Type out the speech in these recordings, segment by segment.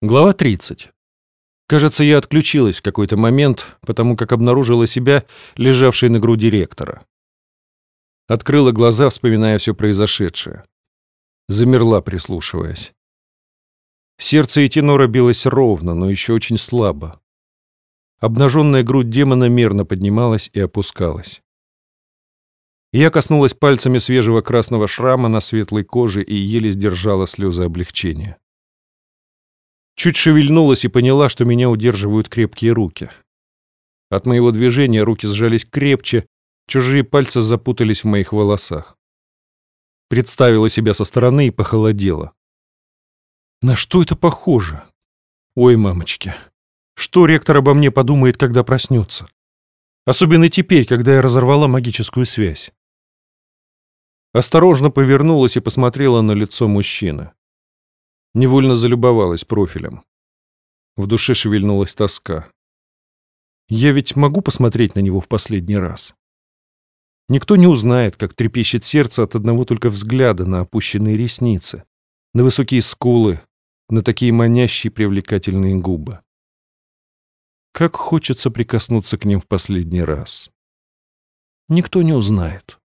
Глава 30. Кажется, я отключилась в какой-то момент, потому как обнаружила себя, лежавшей на груди ректора. Открыла глаза, вспоминая все произошедшее. Замерла, прислушиваясь. Сердце Этинора билось ровно, но еще очень слабо. Обнаженная грудь демона мерно поднималась и опускалась. Я коснулась пальцами свежего красного шрама на светлой коже и еле сдержала слезы облегчения. Чуть шевельнулась и поняла, что меня удерживают крепкие руки. От моего движения руки сжались крепче, чужие пальцы запутались в моих волосах. Представила себя со стороны и похолодела. На что это похоже? Ой, мамочки, что ректор обо мне подумает, когда проснется? Особенно теперь, когда я разорвала магическую связь. Осторожно повернулась и посмотрела на лицо мужчины. Невольно залюбовалась профилем. В душе шевельнулась тоска. Я ведь могу посмотреть на него в последний раз. Никто не узнает, как трепещет сердце от одного только взгляда на опущенные ресницы, на высокие скулы, на такие манящие привлекательные губы. Как хочется прикоснуться к ним в последний раз. Никто не узнает.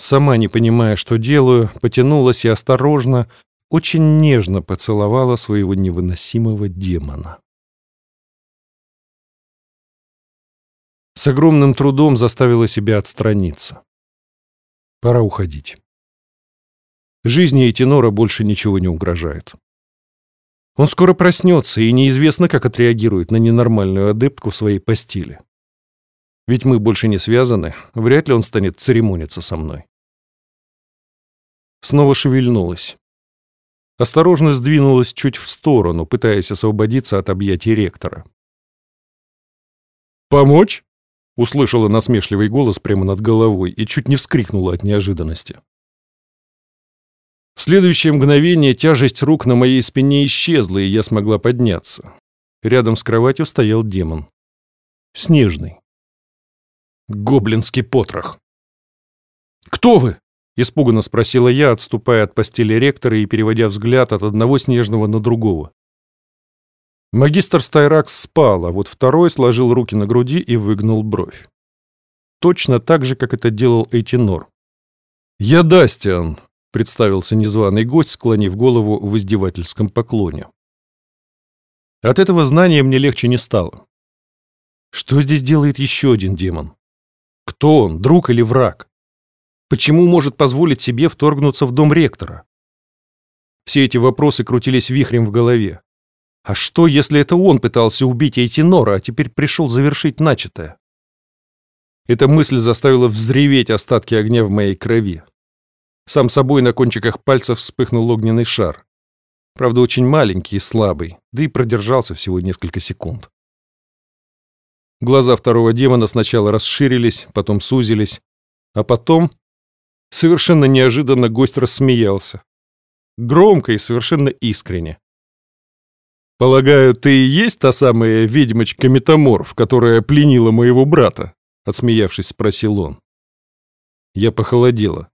Сама не понимая, что делаю, потянулась и осторожно, очень нежно поцеловала своего невыносимого демона. С огромным трудом заставила себя отстраниться. Пора уходить. Жизни Этинора больше ничего не угрожает. Он скоро проснется, и неизвестно, как отреагирует на ненормальную адептку в своей постели. Ведь мы больше не связаны, вряд ли он станет церемониться со мной снова шевельнулась. Осторожно сдвинулась чуть в сторону, пытаясь освободиться от объятий ректора. «Помочь?» — услышала насмешливый голос прямо над головой и чуть не вскрикнула от неожиданности. В следующее мгновение тяжесть рук на моей спине исчезла, и я смогла подняться. Рядом с кроватью стоял демон. Снежный. Гоблинский потрох. «Кто вы?» Испуганно спросила я, отступая от постели ректора и переводя взгляд от одного снежного на другого. Магистр Стайракс спал, а вот второй сложил руки на груди и выгнул бровь. Точно так же, как это делал Эйтинор. «Я Дастиан», — представился незваный гость, склонив голову в издевательском поклоне. От этого знания мне легче не стало. Что здесь делает еще один демон? Кто он, друг или враг? Почему может позволить себе вторгнуться в дом ректора? Все эти вопросы крутились вихрем в голове. А что, если это он пытался убить Эйтинора, а теперь пришел завершить начатое? Эта мысль заставила взреветь остатки огня в моей крови. Сам собой на кончиках пальцев вспыхнул огненный шар. Правда, очень маленький и слабый, да и продержался всего несколько секунд. Глаза второго демона сначала расширились, потом сузились, а потом Совершенно неожиданно гость рассмеялся. Громко и совершенно искренне. «Полагаю, ты и есть та самая ведьмочка-метаморф, которая пленила моего брата?» Отсмеявшись, спросил он. Я похолодела.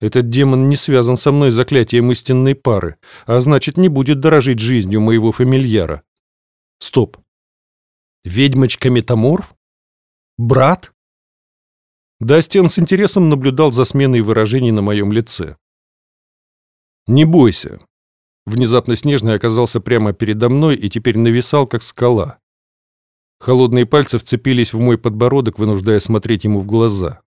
Этот демон не связан со мной заклятием истинной пары, а значит, не будет дорожить жизнью моего фамильяра. Стоп. Ведьмочка-метаморф? Брат? Дастиан с интересом наблюдал за сменой выражений на моем лице. «Не бойся». Внезапно Снежный оказался прямо передо мной и теперь нависал, как скала. Холодные пальцы вцепились в мой подбородок, вынуждая смотреть ему в глаза.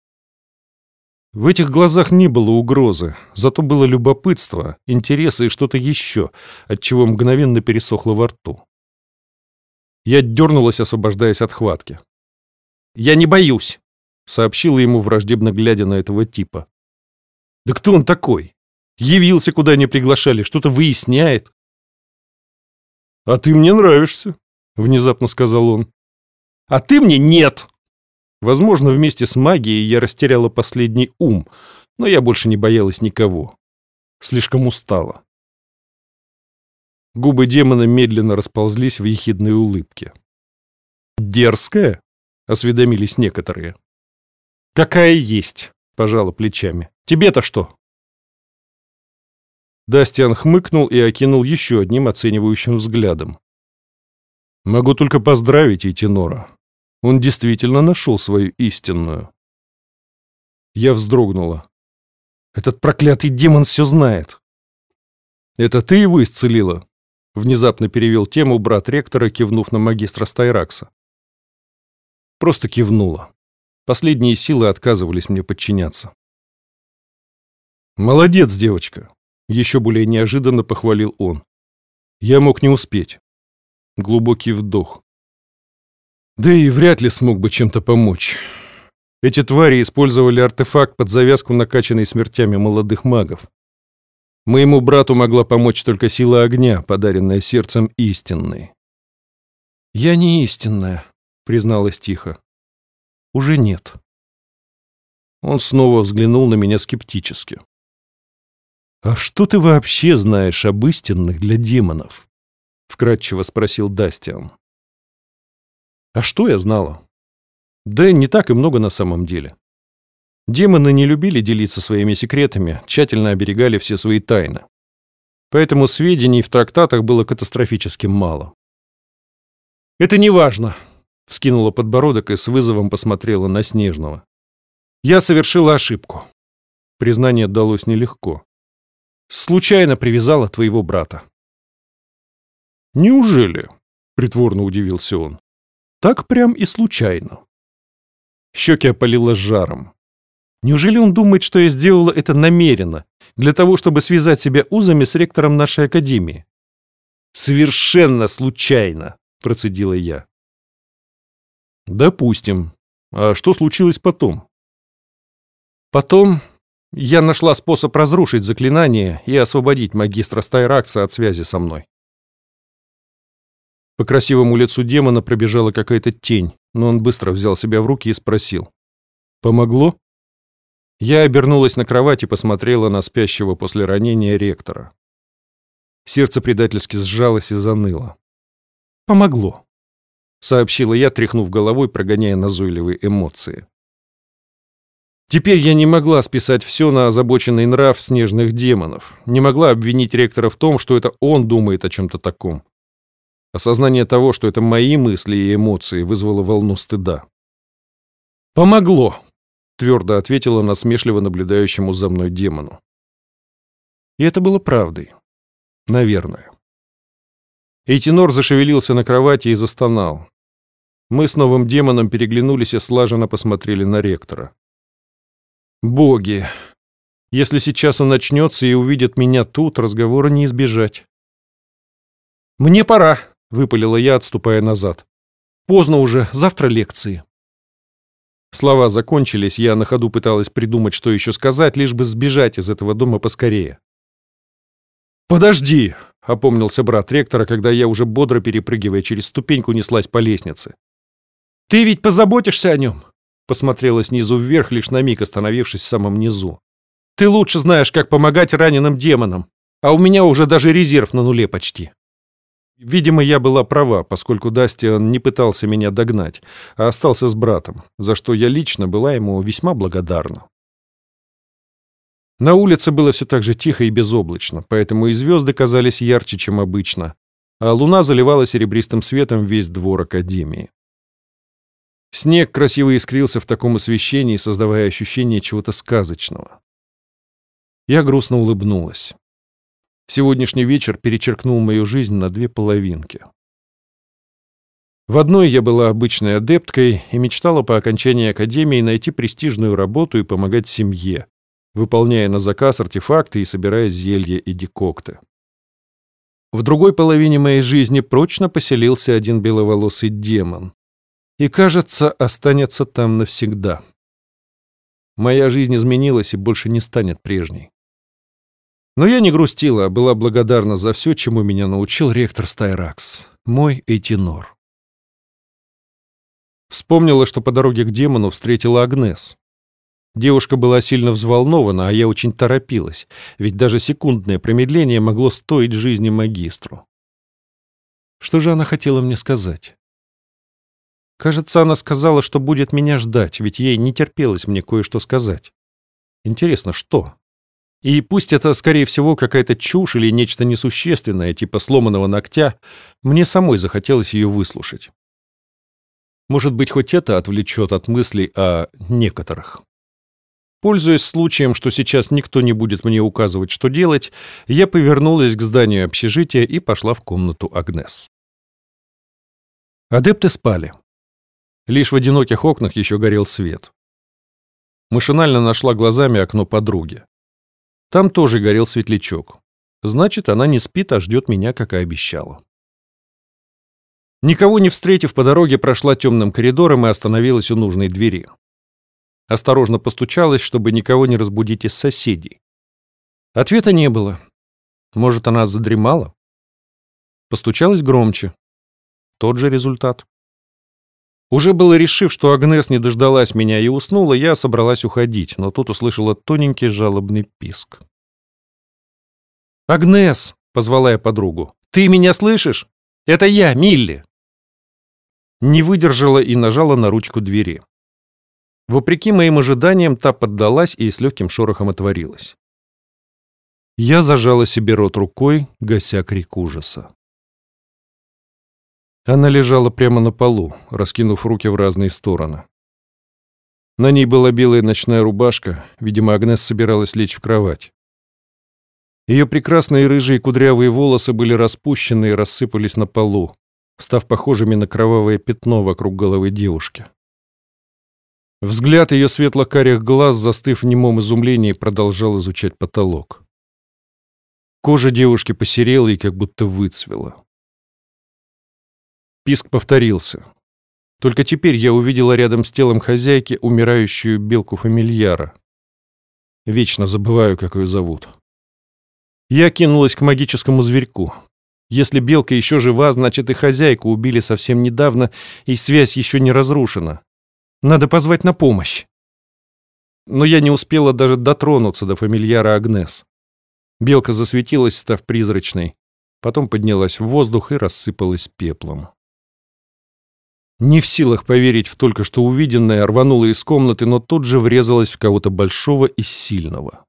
В этих глазах не было угрозы, зато было любопытство, интерес и что-то еще, от чего мгновенно пересохло во рту. Я дернулась, освобождаясь от хватки. «Я не боюсь!» Сообщила ему, враждебно глядя на этого типа. «Да кто он такой? Явился, куда не приглашали, что-то выясняет». «А ты мне нравишься», — внезапно сказал он. «А ты мне нет!» Возможно, вместе с магией я растеряла последний ум, но я больше не боялась никого. Слишком устала. Губы демона медленно расползлись в ехидной улыбке. «Дерзкая?» — осведомились некоторые. «Какая есть», — пожала плечами. «Тебе-то что?» Дастиан хмыкнул и окинул еще одним оценивающим взглядом. «Могу только поздравить Этинора. Он действительно нашел свою истинную». Я вздрогнула. «Этот проклятый демон все знает». «Это ты его исцелила?» Внезапно перевел тему брат ректора, кивнув на магистра Стайракса. Просто кивнула. Последние силы отказывались мне подчиняться. «Молодец, девочка!» — еще более неожиданно похвалил он. «Я мог не успеть». Глубокий вдох. «Да и вряд ли смог бы чем-то помочь. Эти твари использовали артефакт под завязку, накачанный смертями молодых магов. Моему брату могла помочь только сила огня, подаренная сердцем истинной». «Я не истинная», — призналась тихо уже нет. Он снова взглянул на меня скептически. «А что ты вообще знаешь об истинных для демонов?» — вкратчиво спросил Дастиан. «А что я знала?» «Да не так и много на самом деле. Демоны не любили делиться своими секретами, тщательно оберегали все свои тайны. Поэтому сведений в трактатах было катастрофически мало. «Это не важно», Вскинула подбородок и с вызовом посмотрела на Снежного. «Я совершила ошибку». Признание далось нелегко. «Случайно привязала твоего брата». «Неужели?» — притворно удивился он. «Так прям и случайно». Щеки опалило жаром. Неужели он думает, что я сделала это намеренно, для того, чтобы связать себя узами с ректором нашей академии? «Совершенно случайно», — процедила я. Допустим. А что случилось потом? Потом я нашла способ разрушить заклинание и освободить магистра Стайракса от связи со мной. По красивому лицу демона пробежала какая-то тень, но он быстро взял себя в руки и спросил. «Помогло?» Я обернулась на кровать и посмотрела на спящего после ранения ректора. Сердце предательски сжалось и заныло. «Помогло сообщила я, тряхнув головой, прогоняя назойливые эмоции. Теперь я не могла списать все на озабоченный нрав снежных демонов, не могла обвинить ректора в том, что это он думает о чем-то таком. Осознание того, что это мои мысли и эмоции, вызвало волну стыда. «Помогло», — твердо ответила насмешливо наблюдающему за мной демону. И это было правдой. Наверное. Эйтинор зашевелился на кровати и застонал. Мы с новым демоном переглянулись и слаженно посмотрели на ректора. «Боги! Если сейчас он начнется и увидит меня тут, разговора не избежать». «Мне пора», — выпалила я, отступая назад. «Поздно уже, завтра лекции». Слова закончились, я на ходу пыталась придумать, что еще сказать, лишь бы сбежать из этого дома поскорее. «Подожди!» — опомнился брат ректора, когда я уже бодро перепрыгивая через ступеньку неслась по лестнице. «Ты ведь позаботишься о нем?» Посмотрела снизу вверх, лишь на миг остановившись в самом низу. «Ты лучше знаешь, как помогать раненым демонам, а у меня уже даже резерв на нуле почти». Видимо, я была права, поскольку Дастиан не пытался меня догнать, а остался с братом, за что я лично была ему весьма благодарна. На улице было все так же тихо и безоблачно, поэтому и звезды казались ярче, чем обычно, а луна заливала серебристым светом весь двор Академии. Снег красиво искрился в таком освещении, создавая ощущение чего-то сказочного. Я грустно улыбнулась. Сегодняшний вечер перечеркнул мою жизнь на две половинки. В одной я была обычной адепткой и мечтала по окончании академии найти престижную работу и помогать семье, выполняя на заказ артефакты и собирая зелья и декокты. В другой половине моей жизни прочно поселился один беловолосый демон, и, кажется, останется там навсегда. Моя жизнь изменилась и больше не станет прежней. Но я не грустила, а была благодарна за все, чему меня научил ректор Стайракс, мой Эйтинор. Вспомнила, что по дороге к демону встретила Агнес. Девушка была сильно взволнована, а я очень торопилась, ведь даже секундное промедление могло стоить жизни магистру. Что же она хотела мне сказать? Кажется, она сказала, что будет меня ждать, ведь ей не терпелось мне кое-что сказать. Интересно, что? И пусть это, скорее всего, какая-то чушь или нечто несущественное, типа сломанного ногтя, мне самой захотелось ее выслушать. Может быть, хоть это отвлечет от мыслей о некоторых. Пользуясь случаем, что сейчас никто не будет мне указывать, что делать, я повернулась к зданию общежития и пошла в комнату Агнес. Адепты спали. Лишь в одиноких окнах еще горел свет. Машинально нашла глазами окно подруги. Там тоже горел светлячок. Значит, она не спит, а ждет меня, как и обещала. Никого не встретив по дороге, прошла темным коридором и остановилась у нужной двери. Осторожно постучалась, чтобы никого не разбудить из соседей. Ответа не было. Может, она задремала? Постучалась громче. Тот же результат. Уже было решив, что Агнес не дождалась меня и уснула, я собралась уходить, но тут услышала тоненький жалобный писк. «Агнес!» — позвала я подругу. «Ты меня слышишь? Это я, Милли!» Не выдержала и нажала на ручку двери. Вопреки моим ожиданиям, та поддалась и с легким шорохом отворилась. Я зажала себе рот рукой, гася крик ужаса. Она лежала прямо на полу, раскинув руки в разные стороны. На ней была белая ночная рубашка, видимо, Агнес собиралась лечь в кровать. Ее прекрасные рыжие кудрявые волосы были распущены и рассыпались на полу, став похожими на кровавое пятно вокруг головы девушки. Взгляд ее светло-карих глаз, застыв в немом изумлении, продолжал изучать потолок. Кожа девушки посерела и как будто выцвела. Писк повторился. Только теперь я увидела рядом с телом хозяйки умирающую белку-фамильяра. Вечно забываю, как ее зовут. Я кинулась к магическому зверьку. Если белка еще жива, значит и хозяйку убили совсем недавно, и связь еще не разрушена. Надо позвать на помощь. Но я не успела даже дотронуться до фамильяра Агнес. Белка засветилась, став призрачной, потом поднялась в воздух и рассыпалась пеплом. Не в силах поверить в только что увиденное, рванула из комнаты, но тут же врезалась в кого-то большого и сильного.